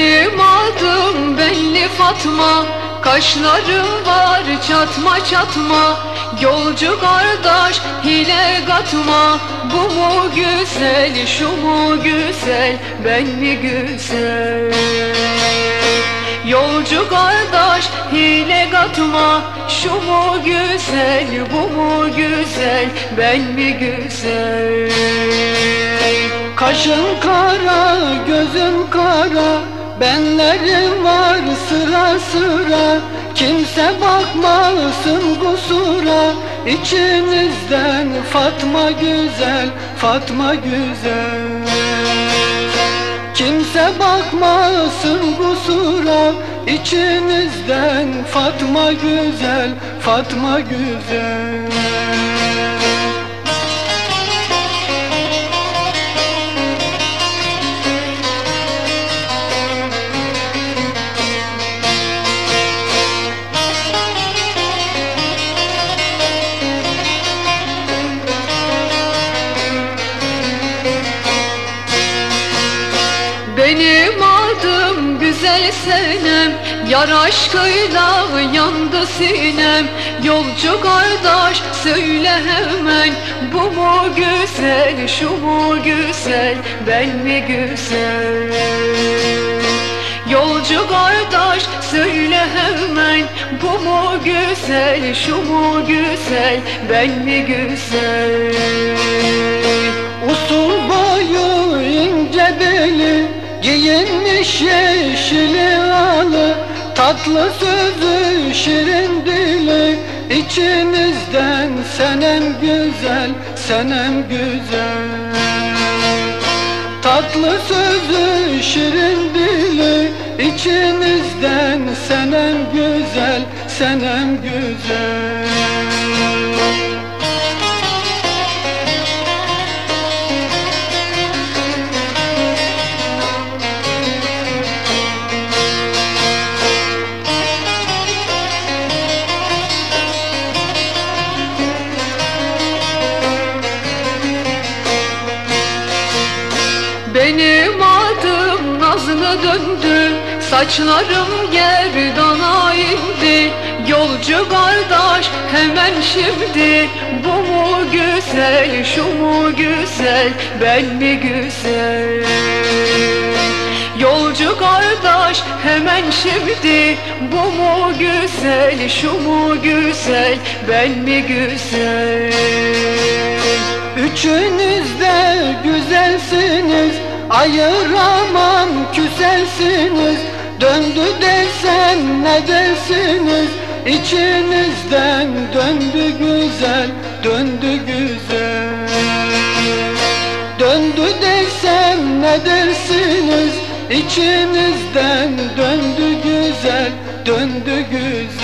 Benim adım belli Fatma. Kaşlarım var çatma çatma. Yolcu kardeş hile katma. Bu mu güzel şu mu güzel Ben mi güzel? Yolcu kardeş hile katma. Şu mu güzel bu mu güzel Ben mi güzel? Kaşın kara, kara Benlerim var sıra sıra Kimse bakmasın kusura. İçinizden Fatma güzel, Fatma güzel. Kimse bakmasın kusura İçinizden Fatma güzel, Fatma güzel Benim adım güzel senem Yar aşkıyla yandı sinem. Yolcu kardeş söyle hemen Bu mu güzel şu mu güzel Ben mi güzel? Yolcu kardeş söyle hemen Bu mu güzel şu mu güzel Ben mi güzel Giyinmiş yeşili alı Tatlı sözü şirin dili. İçinizden senem güzel Senem güzel. Tatlı sözü şirin dili. İçinizden senem güzel Senem güzel Benim adım Nazlı döndü Saçlarım yerdana indi. Yolcu kardeş hemen şimdi Bu mu güzel şu mu güzel Ben mi güzel? Yolcu kardeş hemen şimdi Bu mu güzel şu mu güzel Ben mi güzel Üçünüz de güzelsiniz Ayıramam küselsiniz. Döndü dersen ne dersiniz? İçinizden döndü güzel Döndü güzel. Döndü dersen ne dersiniz? İçinizden döndü güzel Döndü güzel